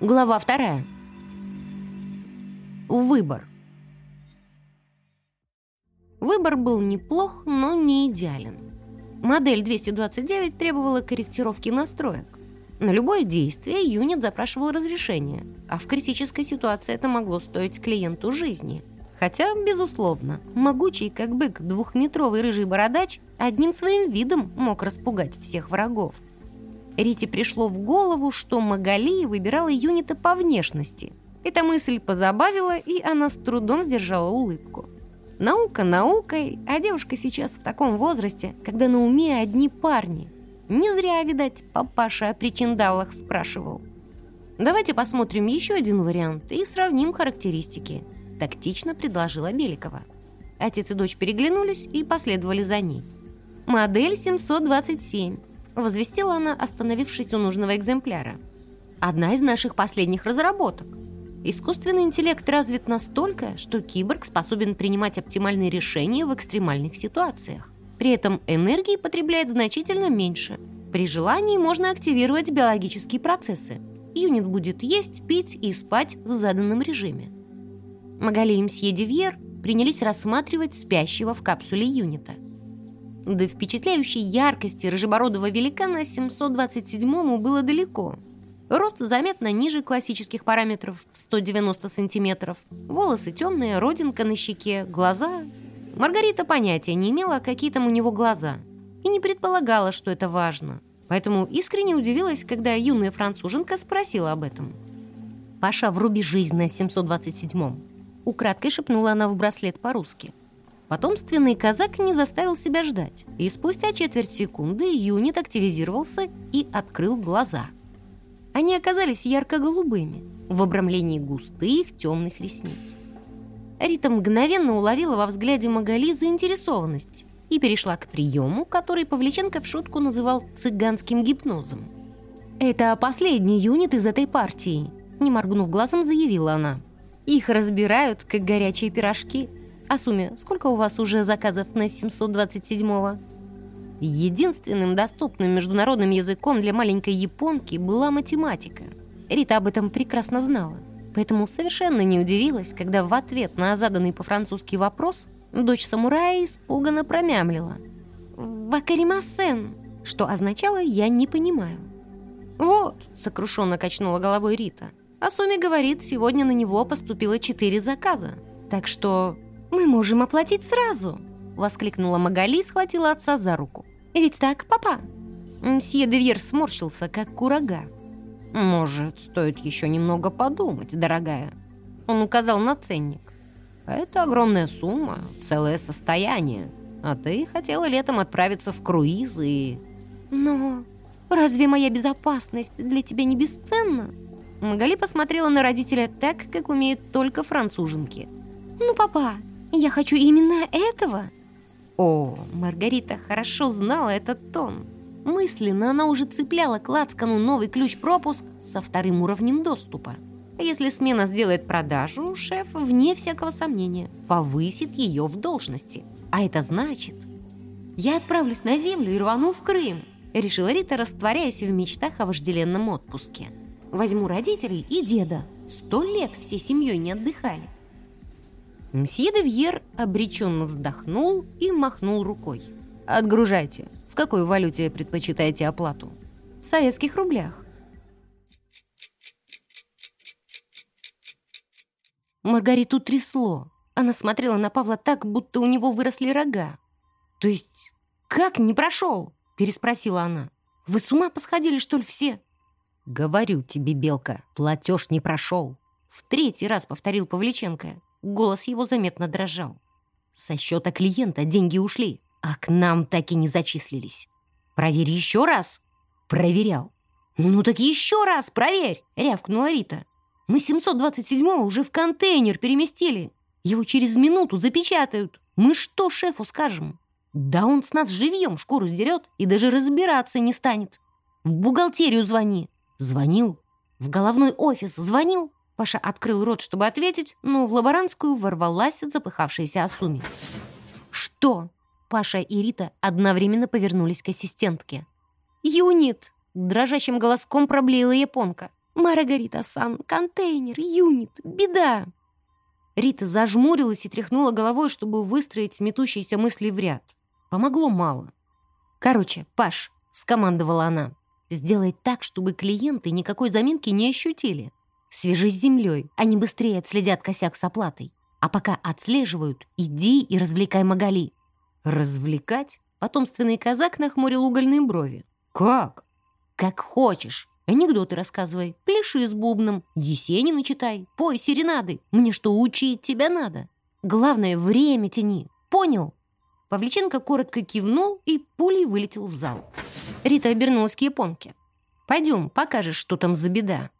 Глава вторая. Выбор. Выбор был неплох, но не идеален. Модель 229 требовала корректировки настроек. На любое действие юнит запрашивал разрешение, а в критической ситуации это могло стоить клиенту жизни. Хотя, безусловно, могучий как бык двухметровый рыжий бородач одним своим видом мог распугать всех врагов. Рите пришло в голову, что Магали выбирала юнита по внешности. Эта мысль позабавила, и она с трудом сдержала улыбку. Наука наукой, а девушка сейчас в таком возрасте, когда на уме одни парни. Не зря, видать, папаша о причиндалах спрашивал. Давайте посмотрим еще один вариант и сравним характеристики. Тактично предложила Беликова. Отец и дочь переглянулись и последовали за ней. «Модель 727», — возвестила она, остановившись у нужного экземпляра. «Одна из наших последних разработок. Искусственный интеллект развит настолько, что киборг способен принимать оптимальные решения в экстремальных ситуациях. При этом энергии потребляет значительно меньше. При желании можно активировать биологические процессы. Юнит будет есть, пить и спать в заданном режиме. Магали и мсье Дивьер принялись рассматривать спящего в капсуле юнита. До впечатляющей яркости рыжебородого великана 727-му было далеко. Рост заметно ниже классических параметров в 190 сантиметров. Волосы темные, родинка на щеке, глаза Маргарита понятия не имела, какие там у него глаза, и не предполагала, что это важно. Поэтому искренне удивилась, когда юная француженка спросила об этом. «Паша, вруби жизнь на 727-м», — украдкой шепнула она в браслет по-русски. Потомственный казак не заставил себя ждать, и спустя четверть секунды юнит активизировался и открыл глаза. Они оказались ярко-голубыми, в обрамлении густых темных ресниц. Рита мгновенно уловила во взгляде Магали заинтересованность и перешла к приему, который Павличенко в шутку называл цыганским гипнозом. «Это последний юнит из этой партии», — не моргнув глазом, заявила она. «Их разбирают, как горячие пирожки. Асуми, сколько у вас уже заказов на 727-го?» Единственным доступным международным языком для маленькой японки была математика. Рита об этом прекрасно знала поэтому совершенно не удивилась, когда в ответ на заданный по-французски вопрос дочь самурая испуганно промямлила. «Вакаримасен», что означало «я не понимаю». «Вот», — сокрушенно качнула головой Рита, «Асуми говорит, сегодня на него поступило четыре заказа, так что мы можем оплатить сразу», — воскликнула Магали и схватила отца за руку. «Ведь так, папа?» Мсье Девьер сморщился, как курага. «Может, стоит еще немного подумать, дорогая?» Он указал на ценник. «Это огромная сумма, целое состояние. А ты хотела летом отправиться в круиз и...» «Но разве моя безопасность для тебя не бесценна?» Магали посмотрела на родителя так, как умеют только француженки. «Ну, папа, я хочу именно этого!» О, Маргарита хорошо знала этот тон. Мысленно она уже цепляла к лацкану новый ключ-пропуск со вторым уровнем доступа. Если смена сделает продажу, шеф, вне всякого сомнения, повысит ее в должности. А это значит... Я отправлюсь на землю и рвану в Крым, решила Рита, растворяясь в мечтах о вожделенном отпуске. Возьму родителей и деда. Сто лет всей семьей не отдыхали. Мсье де Вьер обреченно вздохнул и махнул рукой. «Отгружайте. В какой валюте предпочитаете оплату? В советских рублях. Маргариту трясло. Она смотрела на Павла так, будто у него выросли рога. «То есть, как не прошел?» — переспросила она. «Вы с ума посходили, что ли, все?» «Говорю тебе, Белка, платеж не прошел!» В третий раз повторил Павличенко. Голос его заметно дрожал. «Со счета клиента деньги ушли а к нам так и не зачислились. Проверь еще раз. Проверял. Ну так еще раз проверь, рявкнула Рита. Мы 727-го уже в контейнер переместили. Его через минуту запечатают. Мы что шефу скажем? Да он с нас живьем шкуру сдерет и даже разбираться не станет. В бухгалтерию звони. Звонил. В головной офис звонил. Паша открыл рот, чтобы ответить, но в лаборантскую ворвалась запыхавшаяся Асуми. «Что? Паша и Рита одновременно повернулись к ассистентке. «Юнит!» — дрожащим голоском проблеяла японка. «Маргарита-сан, контейнер, юнит, беда!» Рита зажмурилась и тряхнула головой, чтобы выстроить сметущиеся мысли в ряд. Помогло мало. «Короче, Паш», — скомандовала она, — «сделай так, чтобы клиенты никакой заминки не ощутили. Свяжись с землей, они быстрее отследят косяк с оплатой. А пока отслеживают, иди и развлекай Магали». «Развлекать?» — потомственный казак нахмурил угольные брови. «Как?» «Как хочешь. Анекдоты рассказывай, пляши с бубном, Есенина читай, пой серенады. Мне что, учить тебя надо? Главное, время тяни. Понял?» Павличенко коротко кивнул и пулей вылетел в зал. Рита обернулась к японке. «Пойдем, покажешь, что там за беда».